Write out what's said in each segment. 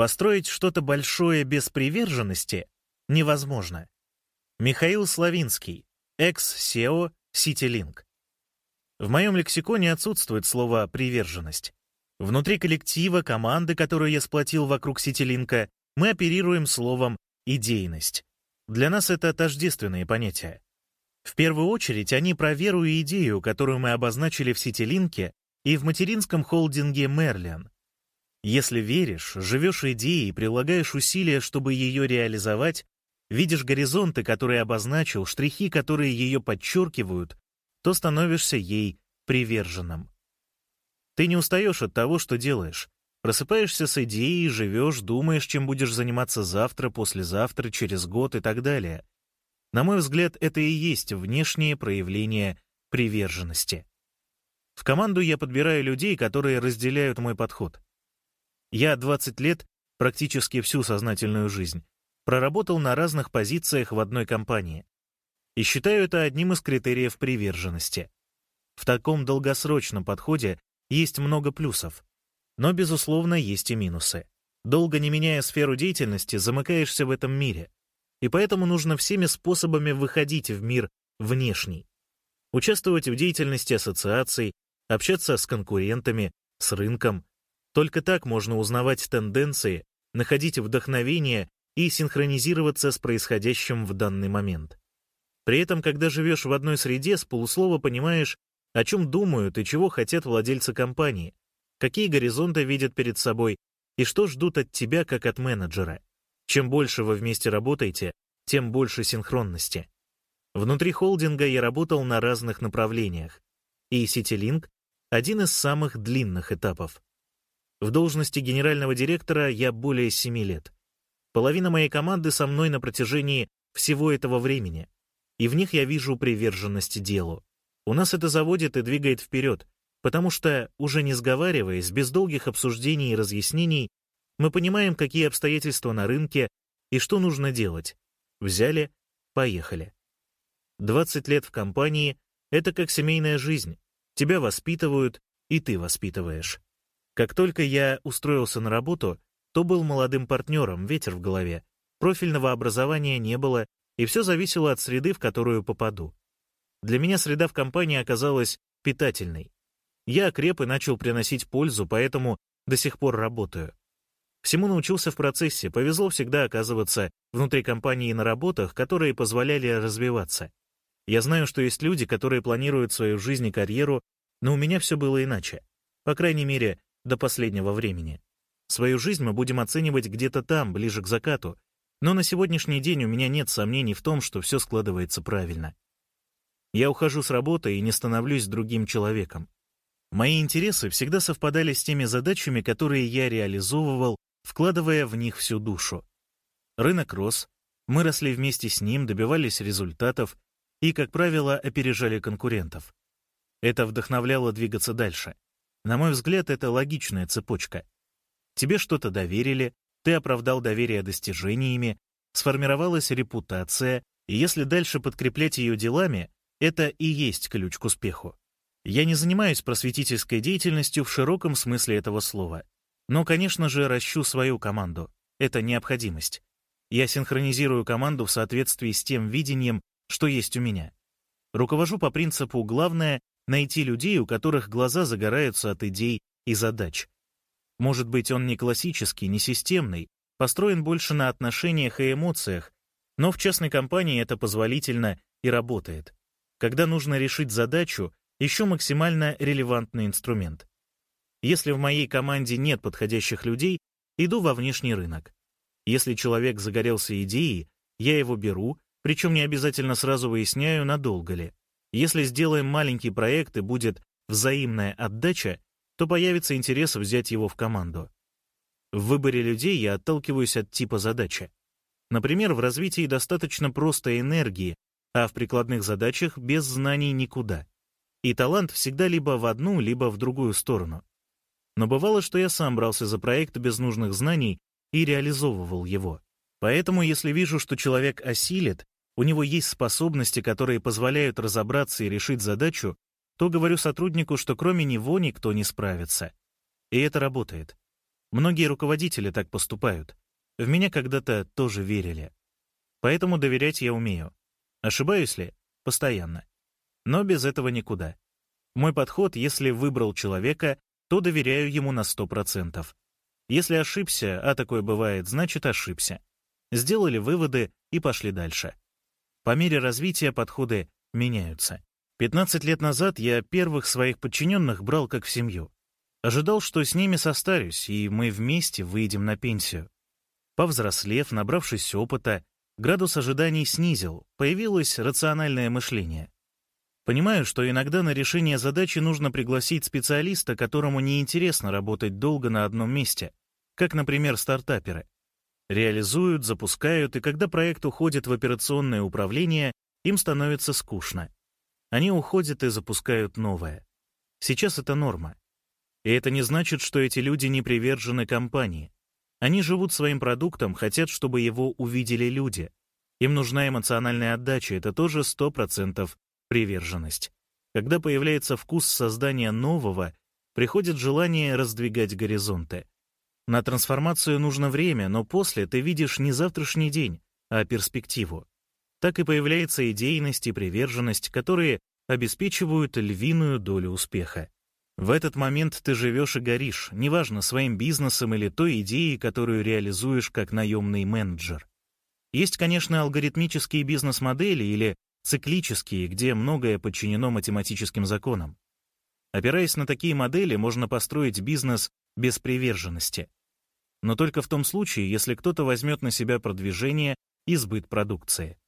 Построить что-то большое без приверженности невозможно. Михаил Славинский, экс-SEO CityLink. В моем лексиконе отсутствует слово «приверженность». Внутри коллектива, команды, которую я сплотил вокруг CityLink, мы оперируем словом «идейность». Для нас это тождественные понятия. В первую очередь они про веру и идею, которую мы обозначили в CityLink и в материнском холдинге Merlin. Если веришь, живешь идеей, прилагаешь усилия, чтобы ее реализовать, видишь горизонты, которые обозначил, штрихи, которые ее подчеркивают, то становишься ей приверженным. Ты не устаешь от того, что делаешь. Просыпаешься с идеей, живешь, думаешь, чем будешь заниматься завтра, послезавтра, через год и так далее. На мой взгляд, это и есть внешнее проявление приверженности. В команду я подбираю людей, которые разделяют мой подход. Я 20 лет, практически всю сознательную жизнь, проработал на разных позициях в одной компании. И считаю это одним из критериев приверженности. В таком долгосрочном подходе есть много плюсов. Но, безусловно, есть и минусы. Долго не меняя сферу деятельности, замыкаешься в этом мире. И поэтому нужно всеми способами выходить в мир внешний. Участвовать в деятельности ассоциаций, общаться с конкурентами, с рынком. Только так можно узнавать тенденции, находить вдохновение и синхронизироваться с происходящим в данный момент. При этом, когда живешь в одной среде, с полуслова понимаешь, о чем думают и чего хотят владельцы компании, какие горизонты видят перед собой и что ждут от тебя, как от менеджера. Чем больше вы вместе работаете, тем больше синхронности. Внутри холдинга я работал на разных направлениях, и CityLink — один из самых длинных этапов. В должности генерального директора я более семи лет. Половина моей команды со мной на протяжении всего этого времени, и в них я вижу приверженность делу. У нас это заводит и двигает вперед, потому что, уже не сговариваясь, без долгих обсуждений и разъяснений, мы понимаем, какие обстоятельства на рынке и что нужно делать. Взяли, поехали. 20 лет в компании — это как семейная жизнь. Тебя воспитывают, и ты воспитываешь. Как только я устроился на работу, то был молодым партнером, ветер в голове. Профильного образования не было, и все зависело от среды, в которую попаду. Для меня среда в компании оказалась питательной. Я окреп и начал приносить пользу, поэтому до сих пор работаю. Всему научился в процессе, повезло всегда оказываться внутри компании на работах, которые позволяли развиваться. Я знаю, что есть люди, которые планируют свою жизнь и карьеру, но у меня все было иначе. По крайней мере, до последнего времени. Свою жизнь мы будем оценивать где-то там, ближе к закату, но на сегодняшний день у меня нет сомнений в том, что все складывается правильно. Я ухожу с работы и не становлюсь другим человеком. Мои интересы всегда совпадали с теми задачами, которые я реализовывал, вкладывая в них всю душу. Рынок рос, мы росли вместе с ним, добивались результатов и, как правило, опережали конкурентов. Это вдохновляло двигаться дальше. На мой взгляд, это логичная цепочка. Тебе что-то доверили, ты оправдал доверие достижениями, сформировалась репутация, и если дальше подкреплять ее делами, это и есть ключ к успеху. Я не занимаюсь просветительской деятельностью в широком смысле этого слова. Но, конечно же, ращу свою команду. Это необходимость. Я синхронизирую команду в соответствии с тем видением, что есть у меня. Руковожу по принципу «главное — найти людей, у которых глаза загораются от идей и задач». Может быть, он не классический, не системный, построен больше на отношениях и эмоциях, но в частной компании это позволительно и работает когда нужно решить задачу, еще максимально релевантный инструмент. Если в моей команде нет подходящих людей, иду во внешний рынок. Если человек загорелся идеей, я его беру, причем не обязательно сразу выясняю, надолго ли. Если сделаем маленький проект и будет взаимная отдача, то появится интерес взять его в команду. В выборе людей я отталкиваюсь от типа задачи. Например, в развитии достаточно просто энергии, а в прикладных задачах без знаний никуда. И талант всегда либо в одну, либо в другую сторону. Но бывало, что я сам брался за проект без нужных знаний и реализовывал его. Поэтому, если вижу, что человек осилит, у него есть способности, которые позволяют разобраться и решить задачу, то говорю сотруднику, что кроме него никто не справится. И это работает. Многие руководители так поступают. В меня когда-то тоже верили. Поэтому доверять я умею. Ошибаюсь ли? Постоянно. Но без этого никуда. Мой подход, если выбрал человека, то доверяю ему на 100%. Если ошибся, а такое бывает, значит ошибся. Сделали выводы и пошли дальше. По мере развития подходы меняются. 15 лет назад я первых своих подчиненных брал как в семью. Ожидал, что с ними состарюсь, и мы вместе выйдем на пенсию. Повзрослев, набравшись опыта, градус ожиданий снизил, появилось рациональное мышление. Понимаю, что иногда на решение задачи нужно пригласить специалиста, которому неинтересно работать долго на одном месте, как, например, стартаперы. Реализуют, запускают, и когда проект уходит в операционное управление, им становится скучно. Они уходят и запускают новое. Сейчас это норма. И это не значит, что эти люди не привержены компании. Они живут своим продуктом, хотят, чтобы его увидели люди. Им нужна эмоциональная отдача, это тоже 100% приверженность. Когда появляется вкус создания нового, приходит желание раздвигать горизонты. На трансформацию нужно время, но после ты видишь не завтрашний день, а перспективу так и появляется идейность и приверженность, которые обеспечивают львиную долю успеха. В этот момент ты живешь и горишь, неважно, своим бизнесом или той идеей, которую реализуешь как наемный менеджер. Есть, конечно, алгоритмические бизнес-модели или циклические, где многое подчинено математическим законам. Опираясь на такие модели, можно построить бизнес без приверженности. Но только в том случае, если кто-то возьмет на себя продвижение и сбыт продукции.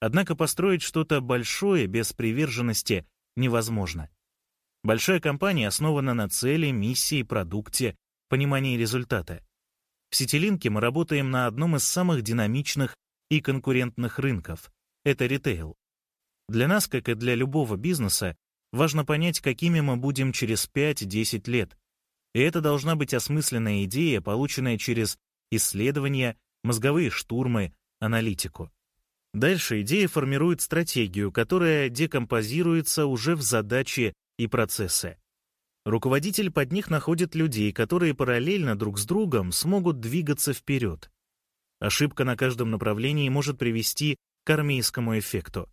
Однако построить что-то большое без приверженности невозможно. Большая компания основана на цели, миссии, продукте, понимании результата. В Ситилинке мы работаем на одном из самых динамичных и конкурентных рынков — это ритейл. Для нас, как и для любого бизнеса, важно понять, какими мы будем через 5-10 лет. И это должна быть осмысленная идея, полученная через исследования, мозговые штурмы, аналитику. Дальше идея формирует стратегию, которая декомпозируется уже в задачи и процессы. Руководитель под них находит людей, которые параллельно друг с другом смогут двигаться вперед. Ошибка на каждом направлении может привести к армейскому эффекту.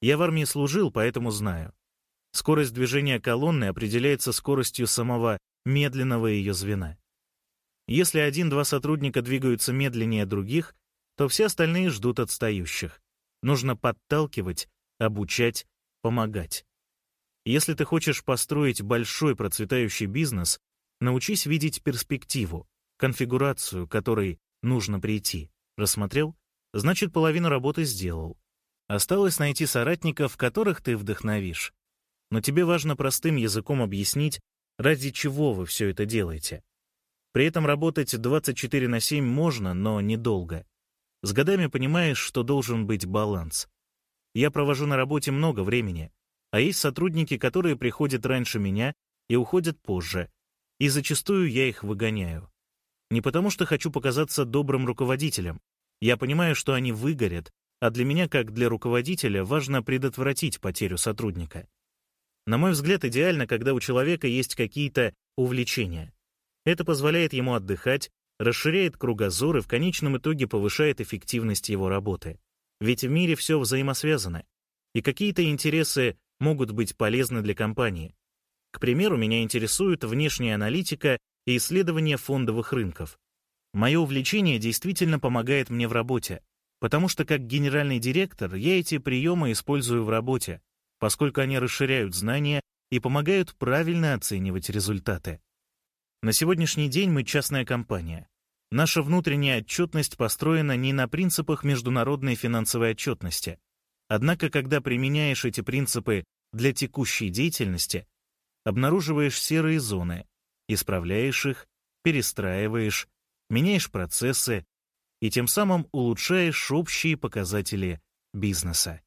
Я в армии служил, поэтому знаю. Скорость движения колонны определяется скоростью самого медленного ее звена. Если один-два сотрудника двигаются медленнее других, то все остальные ждут отстающих. Нужно подталкивать, обучать, помогать. Если ты хочешь построить большой процветающий бизнес, научись видеть перспективу, конфигурацию, к которой нужно прийти. Рассмотрел? Значит, половину работы сделал. Осталось найти соратников, которых ты вдохновишь. Но тебе важно простым языком объяснить, ради чего вы все это делаете. При этом работать 24 на 7 можно, но недолго. С годами понимаешь, что должен быть баланс. Я провожу на работе много времени, а есть сотрудники, которые приходят раньше меня и уходят позже, и зачастую я их выгоняю. Не потому что хочу показаться добрым руководителем. Я понимаю, что они выгорят, а для меня, как для руководителя, важно предотвратить потерю сотрудника. На мой взгляд, идеально, когда у человека есть какие-то увлечения. Это позволяет ему отдыхать, расширяет кругозор и в конечном итоге повышает эффективность его работы. Ведь в мире все взаимосвязано, и какие-то интересы могут быть полезны для компании. К примеру, меня интересует внешняя аналитика и исследование фондовых рынков. Мое увлечение действительно помогает мне в работе, потому что как генеральный директор я эти приемы использую в работе, поскольку они расширяют знания и помогают правильно оценивать результаты. На сегодняшний день мы частная компания. Наша внутренняя отчетность построена не на принципах международной финансовой отчетности. Однако, когда применяешь эти принципы для текущей деятельности, обнаруживаешь серые зоны, исправляешь их, перестраиваешь, меняешь процессы и тем самым улучшаешь общие показатели бизнеса.